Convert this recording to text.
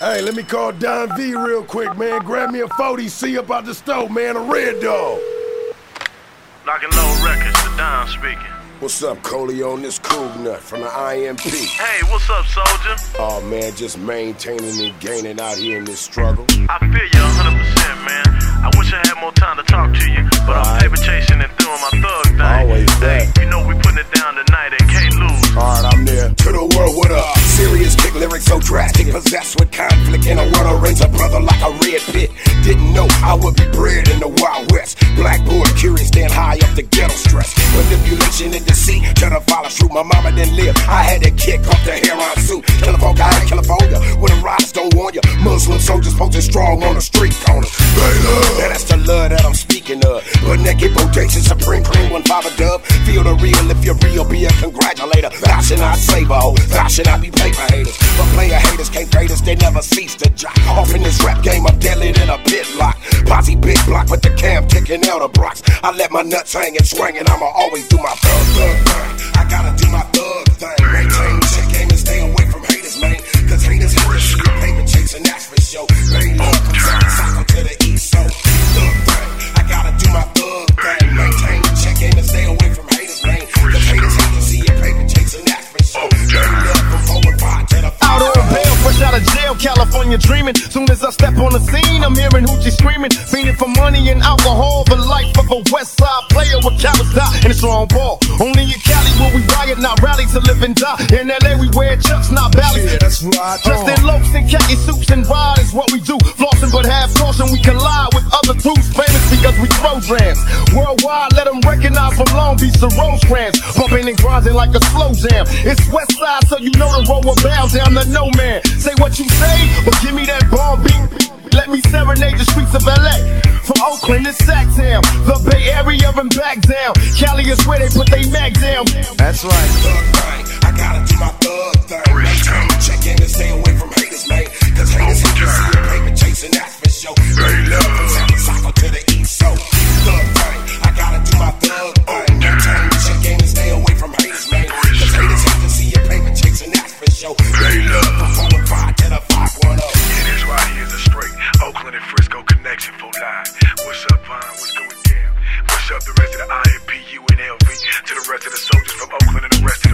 Hey, let me call Don V real quick, man. Grab me a 40C up out the stove, man. A red dog. Locking low records, the Don speaking. What's up, Coley on this cool nut from the IMP? Hey, what's up, soldier? Oh man, just maintaining and gaining out here in this struggle. I feel you 100%, conflict in a world to raise a brother like a red pit. Didn't know I would be bred in the Wild West. Black boy, curious, stand high up the ghetto stress. Manipulation and deceit, try to follow through. My mama didn't live. I had to kick off the heroin suit. California, guy in California, where the riders don't warn you. Muslim soldiers posting strong on the street corner. Now that's the love that I'm speaking of. But naked bodacious, supreme Thou should not a hoe, thou should not be paper haters. But player haters can't grade us, they never cease to jock. Off in this rap game, I'm deadly than a pit lock. Posse big block with the cam kicking out of blocks. I let my nuts hang and swing, and I'ma always do my thug thug thug. I gotta do my thug California dreaming. Soon as I step on the scene, I'm hearing hoochie screaming. Fiending for money and alcohol, the life of a West Side player with cowards die and a strong ball. Only in Cali will we riot, not rally to live and die. In LA we wear chucks, not Ballys. Yeah, that's right. Dressed in Locs and khaki suits and ride is what we do. Let from Long Beach to Rosecrans. Bumping and grinding like a slow jam. It's West Side, so you know the road will bow down to no man. Say what you say, but give me that bomb beat. Let me serenade the streets of LA. From Oakland to Sactown, the Bay Area and back down. Cali is where they put they mag down. That's right. up the rest of the IMPU and LV to the rest of the soldiers from Oakland and the rest of